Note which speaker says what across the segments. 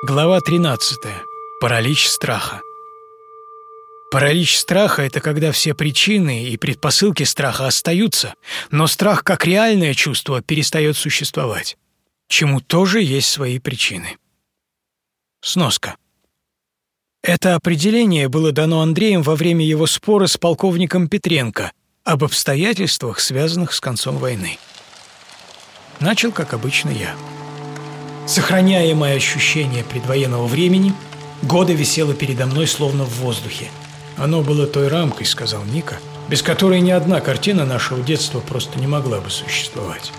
Speaker 1: Глава 13. Паралич страха. Паралич страха – это когда все причины и предпосылки страха остаются, но страх как реальное чувство перестает существовать, чему тоже есть свои причины. Сноска. Это определение было дано Андреем во время его спора с полковником Петренко об обстоятельствах, связанных с концом войны. Начал, как обычно, я. Сохраняемое ощущение предвоенного времени, года висело передо мной словно в воздухе. «Оно было той рамкой», — сказал Ника, «без которой ни одна картина нашего детства просто не могла бы существовать.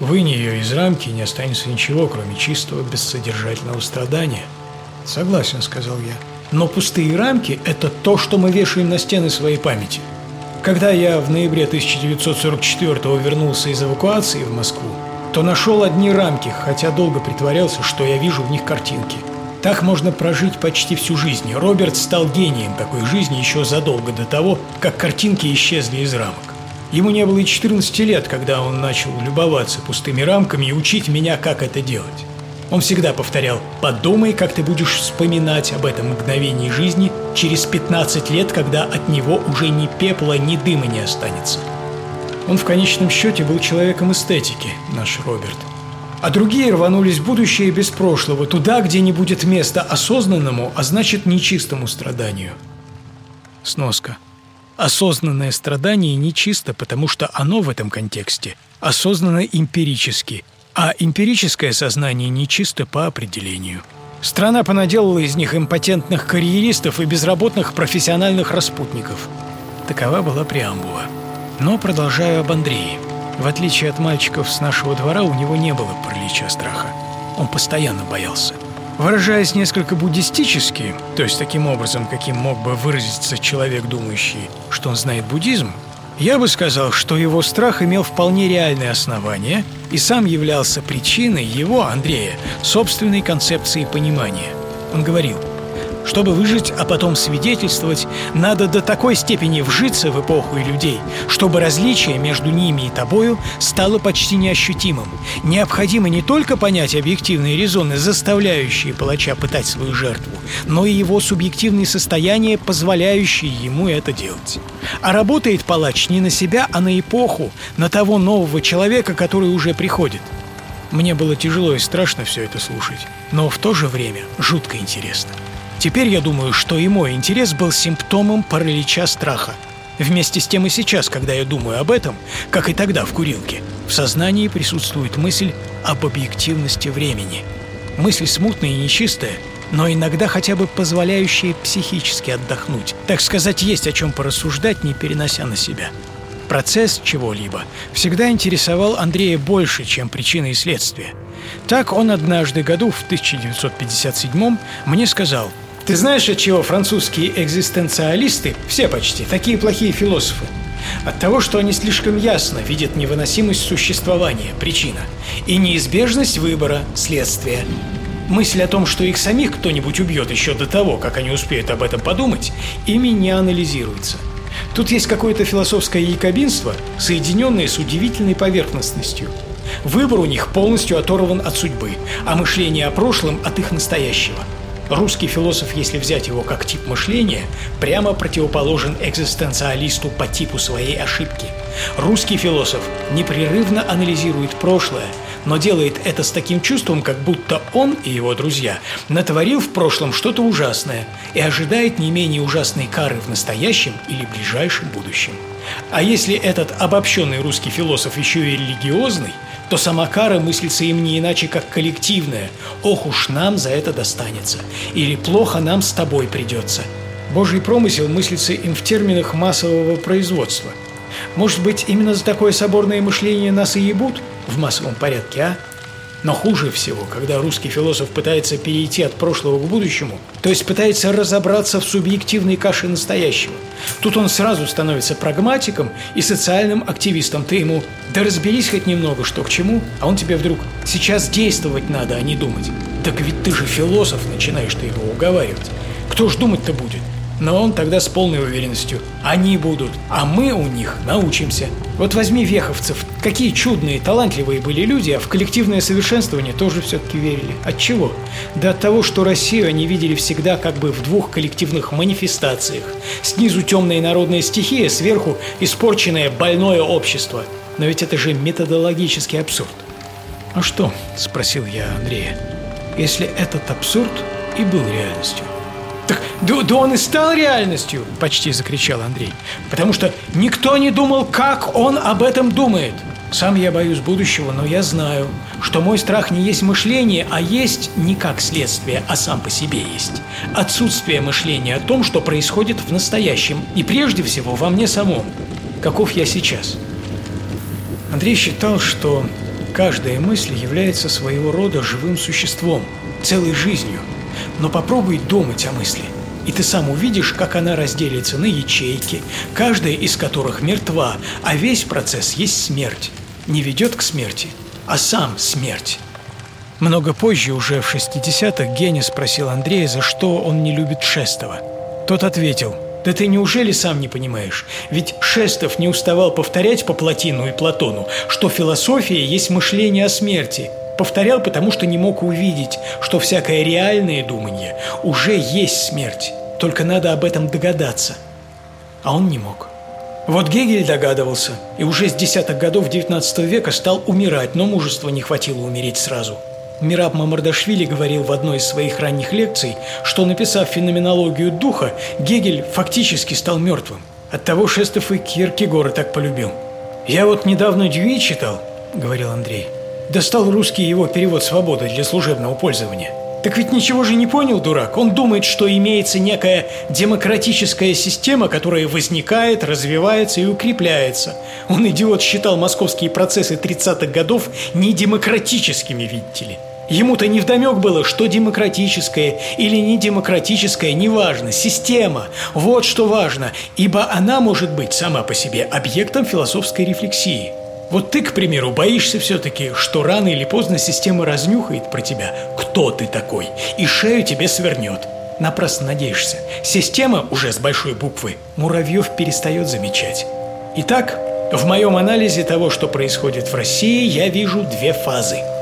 Speaker 1: Вынь ее из рамки, не останется ничего, кроме чистого, бессодержательного страдания». «Согласен», — сказал я. «Но пустые рамки — это то, что мы вешаем на стены своей памяти». Когда я в ноябре 1944 вернулся из эвакуации в Москву, то нашел одни рамки, хотя долго притворялся, что я вижу в них картинки. Так можно прожить почти всю жизнь. Роберт стал гением такой жизни еще задолго до того, как картинки исчезли из рамок. Ему не было и 14 лет, когда он начал любоваться пустыми рамками и учить меня, как это делать. Он всегда повторял «Подумай, как ты будешь вспоминать об этом мгновении жизни через 15 лет, когда от него уже ни пепла, ни дыма не останется». Он в конечном счете был человеком эстетики, наш Роберт. А другие рванулись в будущее без прошлого, туда, где не будет места осознанному, а значит нечистому страданию. Сноска. Осознанное страдание нечисто, потому что оно в этом контексте осознанно эмпирически, а эмпирическое сознание нечисто по определению. Страна понаделала из них импотентных карьеристов и безработных профессиональных распутников. Такова была преамбула. Но продолжаю об Андрее. В отличие от мальчиков с нашего двора, у него не было паралича страха. Он постоянно боялся. Выражаясь несколько буддистически, то есть таким образом, каким мог бы выразиться человек, думающий, что он знает буддизм, я бы сказал, что его страх имел вполне реальное основание и сам являлся причиной его, Андрея, собственной концепции понимания. Он говорил – чтобы выжить, а потом свидетельствовать, надо до такой степени вжиться в эпоху и людей, чтобы различие между ними и тобою стало почти неощутимым. Необходимо не только понять объективные резоны, заставляющие палача пытать свою жертву, но и его субъективные состояния, позволяющие ему это делать. А работает палач не на себя, а на эпоху, на того нового человека, который уже приходит. Мне было тяжело и страшно все это слушать, но в то же время жутко интересно. Теперь я думаю, что и мой интерес был симптомом паралича страха. Вместе с тем и сейчас, когда я думаю об этом, как и тогда в курилке, в сознании присутствует мысль об объективности времени. Мысль смутная и нечистая, но иногда хотя бы позволяющая психически отдохнуть. Так сказать, есть о чем порассуждать, не перенося на себя. Процесс чего-либо всегда интересовал Андрея больше, чем причины и следствия. Так он однажды году в 1957 мне сказал – ты знаешь, от чего французские экзистенциалисты, все почти, такие плохие философы? От того, что они слишком ясно видят невыносимость существования, причина, и неизбежность выбора, следствия. Мысль о том, что их самих кто-нибудь убьет еще до того, как они успеют об этом подумать, ими не анализируется. Тут есть какое-то философское якобинство, соединенное с удивительной поверхностностью. Выбор у них полностью оторван от судьбы, а мышление о прошлом от их настоящего – Русский философ, если взять его как тип мышления, прямо противоположен экзистенциалисту по типу своей ошибки. Русский философ непрерывно анализирует прошлое, но делает это с таким чувством, как будто он и его друзья натворил в прошлом что-то ужасное и ожидает не менее ужасной кары в настоящем или ближайшем будущем. А если этот обобщенный русский философ еще и религиозный – то сама кара мыслится им не иначе, как коллективная. «Ох уж нам за это достанется» или «плохо нам с тобой придется». Божий промысел мыслится им в терминах массового производства. Может быть, именно за такое соборное мышление нас и ебут в массовом порядке, а? Но хуже всего, когда русский философ пытается перейти от прошлого к будущему, то есть пытается разобраться в субъективной каше настоящего. Тут он сразу становится прагматиком и социальным активистом. Ты ему «да разберись хоть немного, что к чему», а он тебе вдруг «сейчас действовать надо, а не думать». Так ведь ты же философ, начинаешь ты его уговаривать. Кто ж думать-то будет? Но он тогда с полной уверенностью. Они будут, а мы у них научимся. Вот возьми веховцев, Какие чудные, талантливые были люди, а в коллективное совершенствование тоже все-таки верили. От чего? Да от того, что Россию они видели всегда как бы в двух коллективных манифестациях. Снизу темная народная стихия, сверху испорченное больное общество. Но ведь это же методологический абсурд. «А что?» – спросил я Андрея. «Если этот абсурд и был реальностью?» «Так да, да он и стал реальностью!» – почти закричал Андрей. «Потому что никто не думал, как он об этом думает!» Сам я боюсь будущего, но я знаю, что мой страх не есть мышление, а есть не как следствие, а сам по себе есть. Отсутствие мышления о том, что происходит в настоящем, и прежде всего во мне самом. Каков я сейчас? Андрей считал, что каждая мысль является своего рода живым существом, целой жизнью. Но попробуй думать о мысли – и ты сам увидишь, как она разделится на ячейки, каждая из которых мертва, а весь процесс есть смерть не ведет к смерти, а сам смерть. Много позже, уже в 60-х, Геня спросил Андрея, за что он не любит Шестова. Тот ответил, «Да ты неужели сам не понимаешь? Ведь Шестов не уставал повторять по Платину и Платону, что философия есть мышление о смерти. Повторял, потому что не мог увидеть, что всякое реальное думание уже есть смерть. Только надо об этом догадаться. А он не мог. Вот Гегель догадывался, и уже с десятых годов XIX века стал умирать, но мужества не хватило умереть сразу. Мираб Мамардашвили говорил в одной из своих ранних лекций, что, написав феноменологию духа, Гегель фактически стал мертвым. Оттого Шестов и Киркегора так полюбил. «Я вот недавно Дьюи читал», — говорил Андрей. «Достал русский его перевод «Свобода» для служебного пользования». Так ведь ничего же не понял, дурак. Он думает, что имеется некая демократическая система, которая возникает, развивается и укрепляется. Он, идиот, считал московские процессы 30-х годов недемократическими, видите ли. Ему-то не вдомек было, что демократическое или недемократическое, неважно, система. Вот что важно, ибо она может быть сама по себе объектом философской рефлексии – вот ты, к примеру, боишься все-таки, что рано или поздно система разнюхает про тебя, кто ты такой, и шею тебе свернет. Напрасно надеешься. Система уже с большой буквы муравьев перестает замечать. Итак, в моем анализе того, что происходит в России, я вижу две фазы –